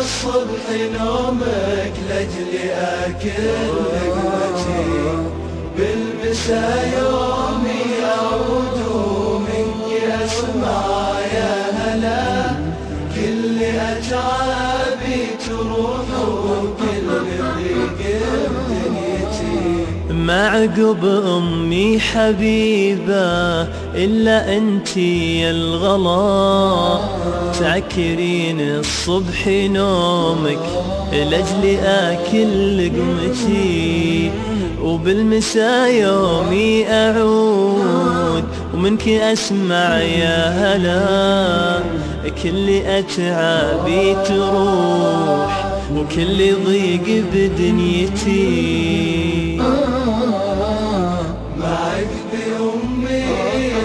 الصبح نومك لجلي أكل لقمتي بالمسا يومي أعود منك أسمع يا هلا كل أتعابي تروح ما عقب أمي حبيبة إلا أنتي يا الغلا. تعكرين الصبح نومك لأجل آكل لقمتي وبالمساء يومي أعود ومنك أسمع يا هلا. كل أتعابي تروح. وكل ضيق بدنيتي.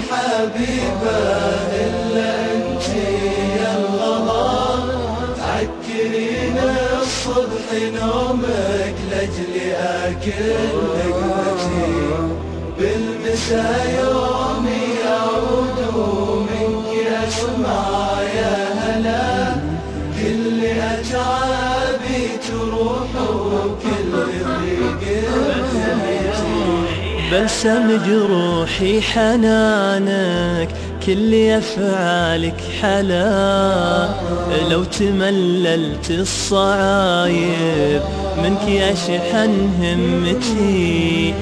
حبيبة إلا أنت يا الغلا تعكرين الصبح نومك لجلي أكل لقمتي بالمسا بلسم جروحي حنانك كل أفعالك حلا. لو تمللت الصعايب منك أشحن همتي.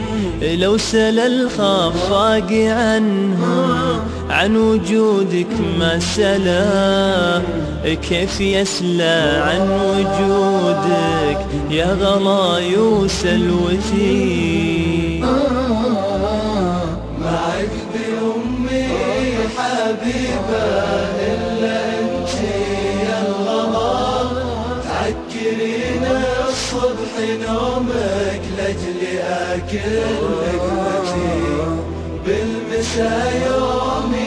لو سل الخفاق عنهم عن وجودك ما سلا. كيف يسلى عن وجودك؟ يا غلاي وسلوتي حبيبة إلا أنت. يا الغلا تعكرين الصبح نومك لجلي أكل لقمتي بالمسا يومي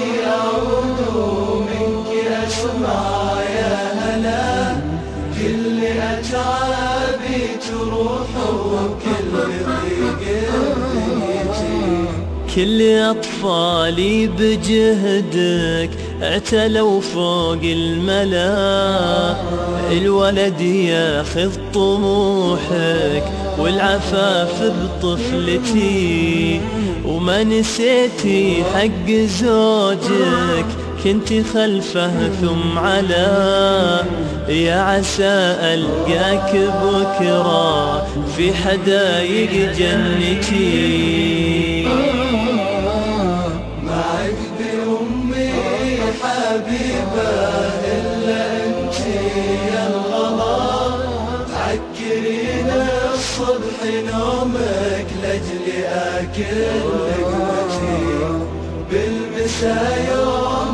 كل أطفالي بجهدك اعتلوا فوق الملا الولد ياخذ طموحك والعفاف بطفلتي. وما نسيتي حق زوجك كنت خلفه ثم على. يا عسى ألقاك بكرة في حدايق جنتي. حبيبة إلا أنت يا الغلا تعكرين الصبح نومك لجلي أكل لقمتي بالمسا يوم